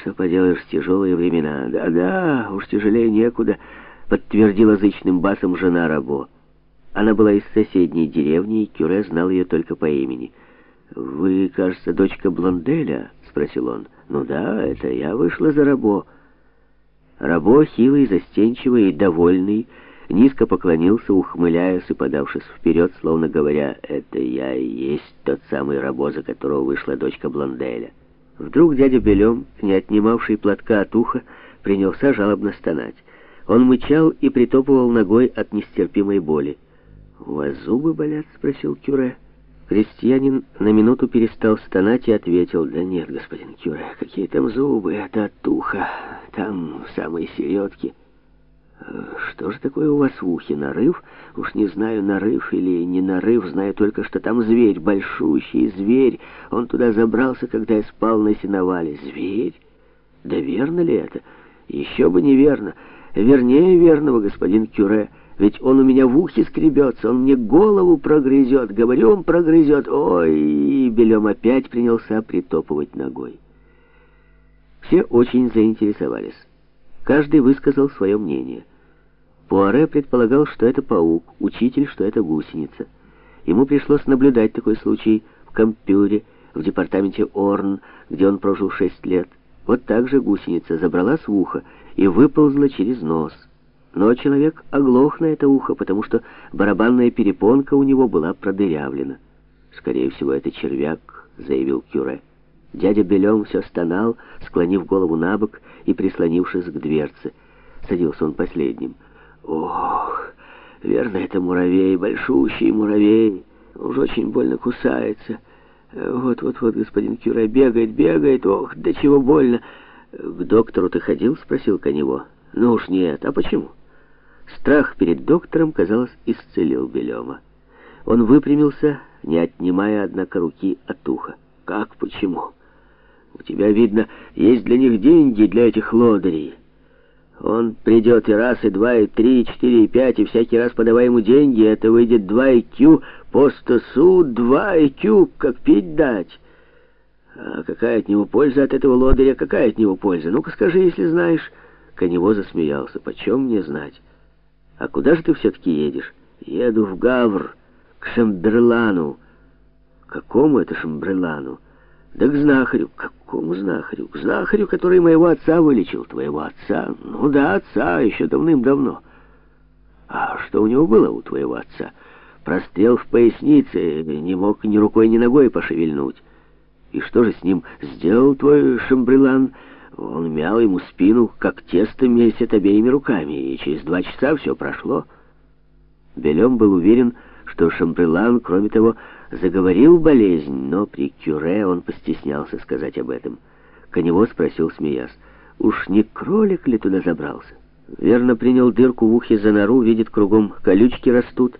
что поделаешь, тяжелые времена. Да-да, уж тяжелее некуда, подтвердила зычным басом жена Рабо. Она была из соседней деревни, и Кюре знал ее только по имени. «Вы, кажется, дочка Блонделя?» — спросил он. «Ну да, это я вышла за Рабо». Рабо, хилый, застенчивый и довольный, низко поклонился, ухмыляясь и подавшись вперед, словно говоря, «Это я и есть тот самый Рабо, за которого вышла дочка Блонделя». Вдруг дядя Белем, не отнимавший платка от уха, принялся жалобно стонать. Он мычал и притопывал ногой от нестерпимой боли. «У вас зубы болят?» — спросил Кюре. Крестьянин на минуту перестал стонать и ответил, «Да нет, господин Кюре, какие там зубы, это от уха, там самые середки». «Что же такое у вас в ухе? Нарыв? Уж не знаю, нарыв или не нарыв, знаю только, что там зверь, большущий зверь. Он туда забрался, когда я спал на сеновале. Зверь? Да верно ли это? Еще бы не верно. Вернее верного, господин Кюре». Ведь он у меня в ухе скребется, он мне голову прогрызет. Говорю, он прогрызет. Ой, Белем опять принялся притопывать ногой. Все очень заинтересовались. Каждый высказал свое мнение. Пуаре предполагал, что это паук, учитель, что это гусеница. Ему пришлось наблюдать такой случай в Кампюре, в департаменте Орн, где он прожил шесть лет. Вот так же гусеница забралась в ухо и выползла через нос. Но человек оглох на это ухо, потому что барабанная перепонка у него была продырявлена. «Скорее всего, это червяк», — заявил Кюре. Дядя Белем все стонал, склонив голову на бок и прислонившись к дверце. Садился он последним. «Ох, верно, это муравей, большущий муравей. Уж очень больно кусается. Вот-вот-вот, господин Кюре, бегает, бегает. Ох, до чего больно!» «К доктору ты ходил?» — спросил Конево. «Ну уж нет. А почему?» Страх перед доктором, казалось, исцелил Белема. Он выпрямился, не отнимая, однако, руки от уха. «Как? Почему? У тебя, видно, есть для них деньги, для этих лодырей. Он придет и раз, и два, и три, и четыре, и пять, и всякий раз подавай ему деньги, это выйдет два икю, по стосу два икю, как пить дать». А какая от него польза от этого лодыря? Какая от него польза? Ну-ка скажи, если знаешь. Конево засмеялся. Почем мне знать? «А куда же ты все-таки едешь?» «Еду в Гавр, к Шамберлану». «Какому это Шамберлану?» «Да к знахарю». «К какому знахарю?» «К знахарю, который моего отца вылечил». «Твоего отца?» «Ну да, отца, еще давным-давно». «А что у него было у твоего отца?» «Прострел в пояснице, не мог ни рукой, ни ногой пошевельнуть». «И что же с ним сделал твой Шамбрелан?» Он мял ему спину, как тесто месяц обеими руками, и через два часа все прошло. Белем был уверен, что Шамбрелан, кроме того, заговорил болезнь, но при Кюре он постеснялся сказать об этом. Конево спросил, смеясь, «Уж не кролик ли туда забрался?» Верно принял дырку в ухе за нору, видит кругом колючки растут.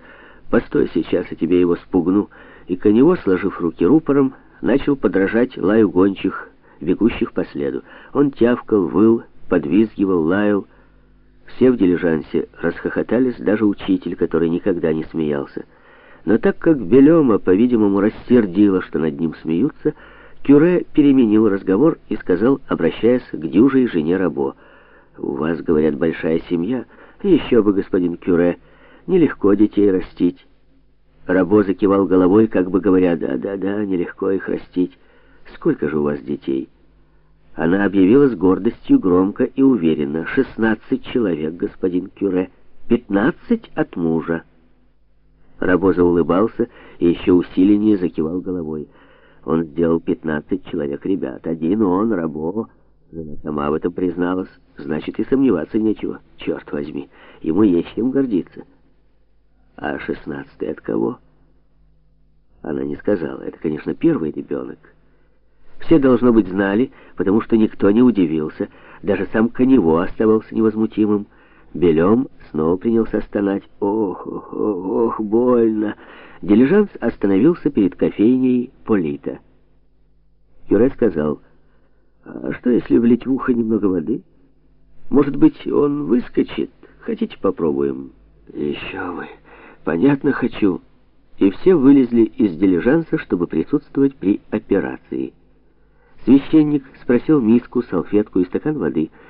«Постой сейчас, я тебе его спугну». И Конево, сложив руки рупором, начал подражать лаю гончих, бегущих по следу. Он тявкал, выл, подвизгивал, лаял. Все в дилижансе расхохотались, даже учитель, который никогда не смеялся. Но так как Белема, по-видимому, рассердило, что над ним смеются, Кюре переменил разговор и сказал, обращаясь к дюжей жене Рабо, «У вас, говорят, большая семья. Еще бы, господин Кюре, нелегко детей растить». Рабо закивал головой, как бы говоря, «Да-да-да, нелегко их растить». Сколько же у вас детей?» Она объявила с гордостью громко и уверенно. «Шестнадцать человек, господин Кюре. Пятнадцать от мужа». Рабоза улыбался и еще усиленнее закивал головой. Он сделал пятнадцать человек ребят. Один он, Рабо. Жена сама в этом призналась. Значит, и сомневаться нечего. Черт возьми, ему есть чем гордиться. А шестнадцатый от кого? Она не сказала. Это, конечно, первый ребенок. Все, должно быть, знали, потому что никто не удивился. Даже сам Конево оставался невозмутимым. Белем снова принялся стонать. «Ох, ох, ох, больно!» Дилижанс остановился перед кофейней Полита. Кюре сказал, «А что, если влить в ухо немного воды? Может быть, он выскочит? Хотите, попробуем?» «Еще вы! Понятно, хочу!» И все вылезли из дилижанса, чтобы присутствовать при операции. Священник спросил миску, салфетку и стакан воды.